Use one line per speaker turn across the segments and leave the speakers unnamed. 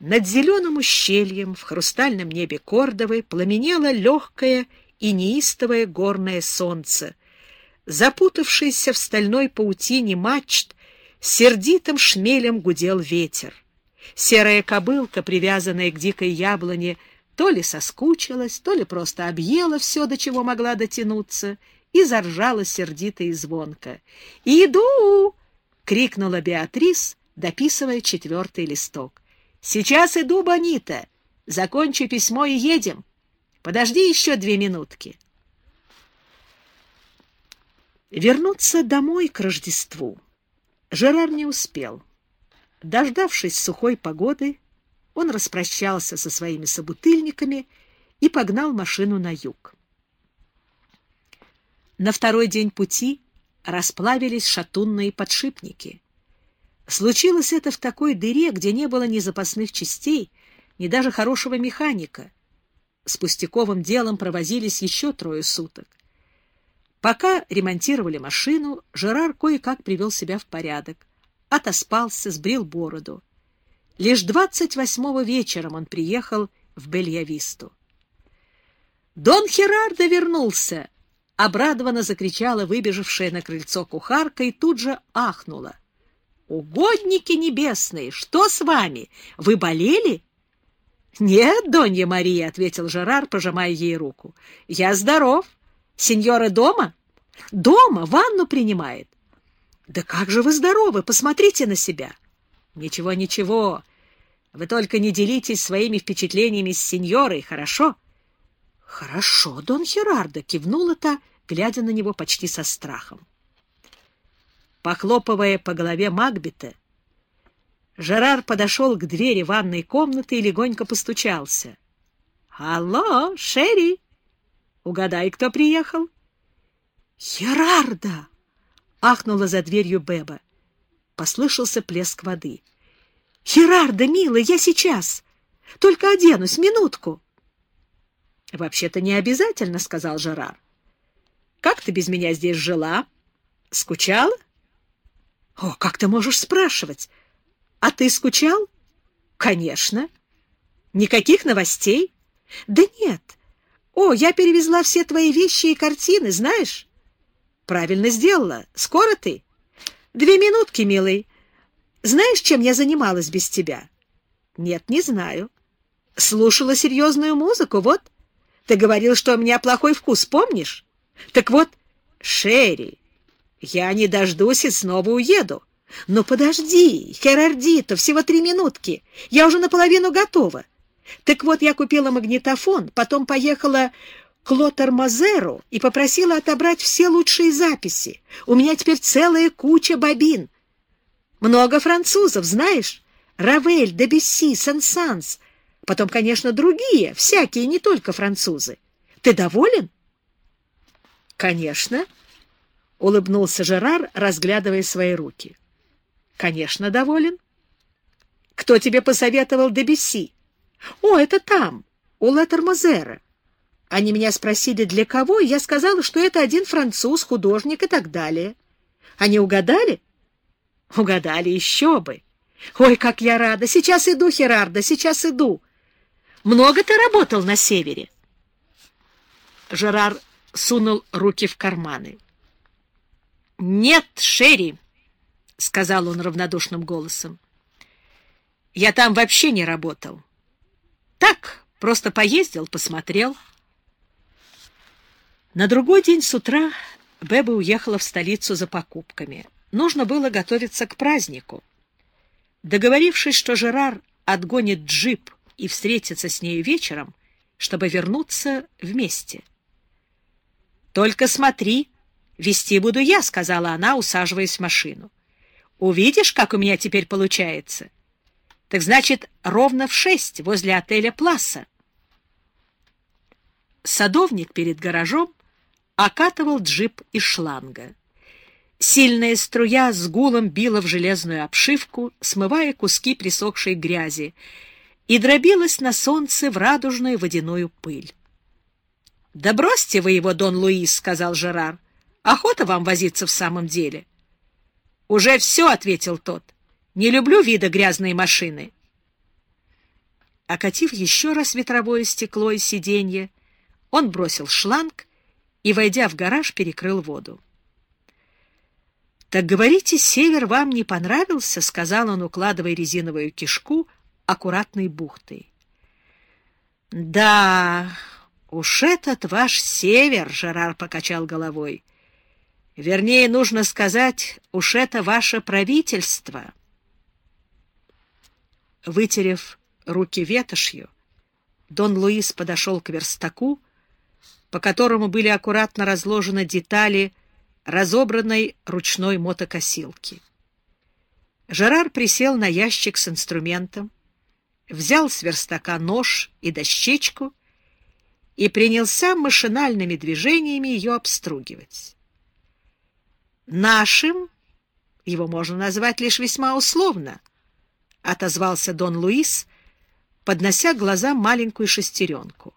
Над зеленым ущельем в хрустальном небе Кордовы пламенело легкое и неистовое горное солнце. Запутавшийся в стальной паутине мачт, сердитым шмелем гудел ветер. Серая кобылка, привязанная к дикой яблоне, то ли соскучилась, то ли просто объела все, до чего могла дотянуться, и заржала сердито и звонко. «Иду!» — крикнула Беатрис, дописывая четвертый листок. Сейчас иду, Бонита. Закончу письмо и едем. Подожди еще две минутки. Вернуться домой к Рождеству Жерар не успел. Дождавшись сухой погоды, он распрощался со своими собутыльниками и погнал машину на юг. На второй день пути расплавились шатунные подшипники — Случилось это в такой дыре, где не было ни запасных частей, ни даже хорошего механика. С пустяковым делом провозились еще трое суток. Пока ремонтировали машину, Жерар кое-как привел себя в порядок. Отоспался, сбрил бороду. Лишь двадцать восьмого вечером он приехал в Бельявисту. «Дон Херардо вернулся!» — обрадованно закричала выбежавшая на крыльцо кухарка и тут же ахнула. «Угодники небесные, что с вами? Вы болели?» «Нет, Донья Мария», — ответил Жерар, пожимая ей руку. «Я здоров. Сеньора дома?» «Дома, ванну принимает». «Да как же вы здоровы? Посмотрите на себя». «Ничего, ничего. Вы только не делитесь своими впечатлениями с сеньорой, хорошо?» «Хорошо, Дон Херардо», — кивнула та, глядя на него почти со страхом. Похлопывая по голове Макбета, Жерар подошел к двери ванной комнаты и легонько постучался. — Алло, Шерри! Угадай, кто приехал? — Херарда! — ахнула за дверью Беба. Послышался плеск воды. — Херарда, милый, я сейчас! Только оденусь, минутку! — Вообще-то не обязательно, — сказал Жерар. — Как ты без меня здесь жила? Скучала? О, как ты можешь спрашивать? А ты скучал? Конечно. Никаких новостей? Да нет. О, я перевезла все твои вещи и картины, знаешь? Правильно сделала. Скоро ты? Две минутки, милый. Знаешь, чем я занималась без тебя? Нет, не знаю. Слушала серьезную музыку, вот. Ты говорил, что у меня плохой вкус, помнишь? Так вот, Шерри, я не дождусь и снова уеду. Но подожди, Херардито, всего три минутки. Я уже наполовину готова. Так вот, я купила магнитофон, потом поехала к Лотар-Мазеру и попросила отобрать все лучшие записи. У меня теперь целая куча бобин. Много французов, знаешь? Равель, Дебюсси, Сен-Санс. Потом, конечно, другие, всякие, не только французы. Ты доволен? Конечно. — улыбнулся Жерар, разглядывая свои руки. — Конечно, доволен. — Кто тебе посоветовал Дебюсси? — О, это там, у Леттермозера. Они меня спросили, для кого, и я сказала, что это один француз, художник и так далее. Они угадали? — Угадали, еще бы. Ой, как я рада! Сейчас иду, Херарда, сейчас иду. Много ты работал на севере? Жерар сунул руки в карманы. — Нет, Шерри, — сказал он равнодушным голосом. — Я там вообще не работал. Так, просто поездил, посмотрел. На другой день с утра Беба уехала в столицу за покупками. Нужно было готовиться к празднику. Договорившись, что Жерар отгонит джип и встретится с нею вечером, чтобы вернуться вместе. — Только смотри, — Вести буду я, — сказала она, усаживаясь в машину. — Увидишь, как у меня теперь получается? Так значит, ровно в шесть возле отеля Пласа. Садовник перед гаражом окатывал джип из шланга. Сильная струя с гулом била в железную обшивку, смывая куски присохшей грязи, и дробилась на солнце в радужную водяную пыль. — Да бросьте вы его, Дон Луис, — сказал Жерар. Охота вам возиться в самом деле? — Уже все, — ответил тот. — Не люблю вида грязной машины. Окатив еще раз ветровое стекло и сиденье, он бросил шланг и, войдя в гараж, перекрыл воду. — Так говорите, север вам не понравился? — сказал он, укладывая резиновую кишку аккуратной бухтой. — Да, уж этот ваш север, — Жерар покачал головой. — Вернее, нужно сказать, уж это ваше правительство. Вытерев руки ветошью, Дон Луис подошел к верстаку, по которому были аккуратно разложены детали разобранной ручной мотокосилки. Жерар присел на ящик с инструментом, взял с верстака нож и дощечку и принялся машинальными движениями ее обстругивать. «Нашим его можно назвать лишь весьма условно», — отозвался Дон Луис, поднося глазам маленькую шестеренку.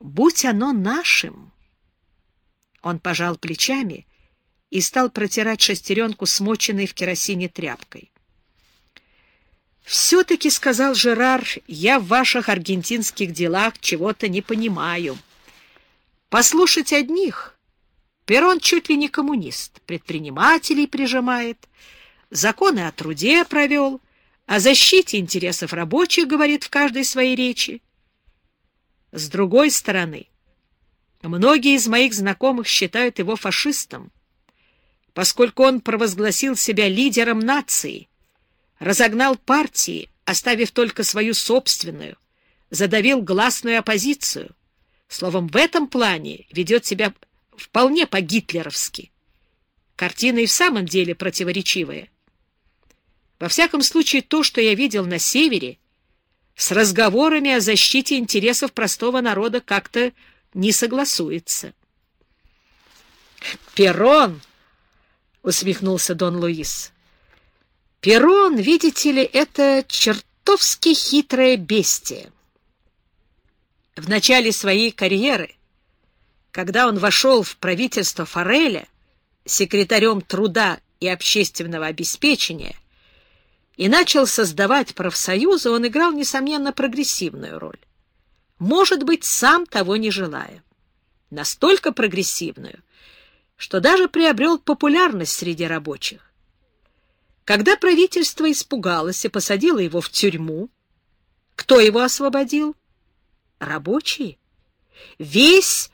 «Будь оно нашим!» Он пожал плечами и стал протирать шестеренку, смоченной в керосине тряпкой. «Все-таки, — сказал Жерар, — я в ваших аргентинских делах чего-то не понимаю. Послушать одних. Перрон чуть ли не коммунист, предпринимателей прижимает, законы о труде провел, о защите интересов рабочих говорит в каждой своей речи. С другой стороны, многие из моих знакомых считают его фашистом, поскольку он провозгласил себя лидером нации, разогнал партии, оставив только свою собственную, задавил гласную оппозицию. Словом, в этом плане ведет себя вполне по-гитлеровски. Картина и в самом деле противоречивая. Во всяком случае, то, что я видел на севере, с разговорами о защите интересов простого народа как-то не согласуется. «Перрон!» — усмехнулся Дон Луис. Перрон, видите ли, это чертовски хитрое бестие. В начале своей карьеры, когда он вошел в правительство Фореля секретарем труда и общественного обеспечения и начал создавать профсоюзы, он играл, несомненно, прогрессивную роль. Может быть, сам того не желая. Настолько прогрессивную, что даже приобрел популярность среди рабочих. Когда правительство испугалось и посадило его в тюрьму, кто его освободил? Рабочие. Весь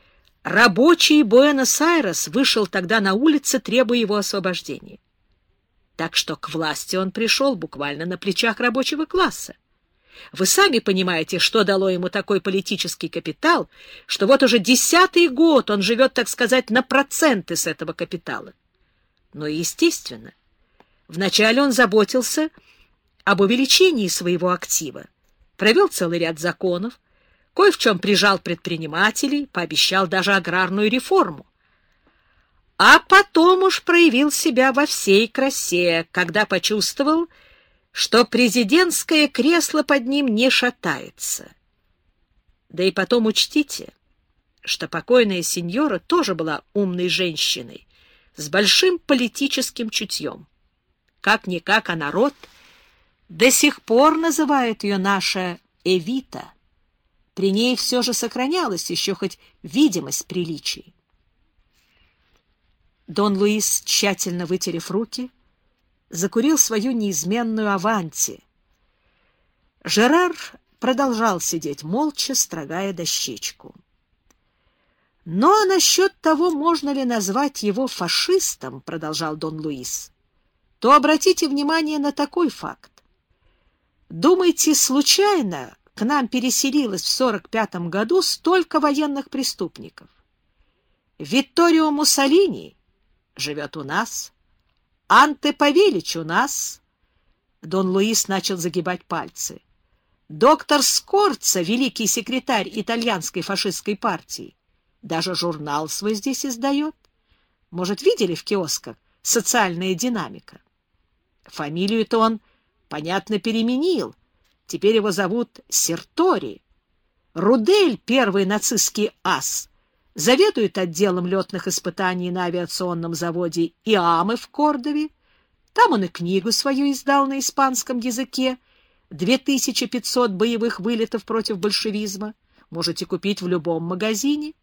рабочий Буэнос-Айрес вышел тогда на улицы, требуя его освобождения. Так что к власти он пришел буквально на плечах рабочего класса. Вы сами понимаете, что дало ему такой политический капитал, что вот уже десятый год он живет, так сказать, на проценты с этого капитала. Но, естественно, Вначале он заботился об увеличении своего актива, провел целый ряд законов, кое в чем прижал предпринимателей, пообещал даже аграрную реформу. А потом уж проявил себя во всей красе, когда почувствовал, что президентское кресло под ним не шатается. Да и потом учтите, что покойная сеньора тоже была умной женщиной, с большим политическим чутьем. Как-никак, а народ до сих пор называет ее наша Эвита. При ней все же сохранялась еще хоть видимость приличий. Дон Луис, тщательно вытерев руки, закурил свою неизменную аванти. Жерар продолжал сидеть молча, строгая дощечку. «Но насчет того, можно ли назвать его фашистом, — продолжал Дон Луис, то обратите внимание на такой факт. Думаете, случайно к нам переселилось в 45 году столько военных преступников? Витторио Муссолини живет у нас, Анте Павелич у нас. Дон Луис начал загибать пальцы. Доктор Скорца, великий секретарь итальянской фашистской партии, даже журнал свой здесь издает. Может, видели в киосках «Социальная динамика»? Фамилию-то он, понятно, переменил. Теперь его зовут Сертори. Рудель, первый нацистский ас, заведует отделом летных испытаний на авиационном заводе Иамы в Кордове. Там он и книгу свою издал на испанском языке 2500 боевых вылетов против большевизма можете купить в любом магазине.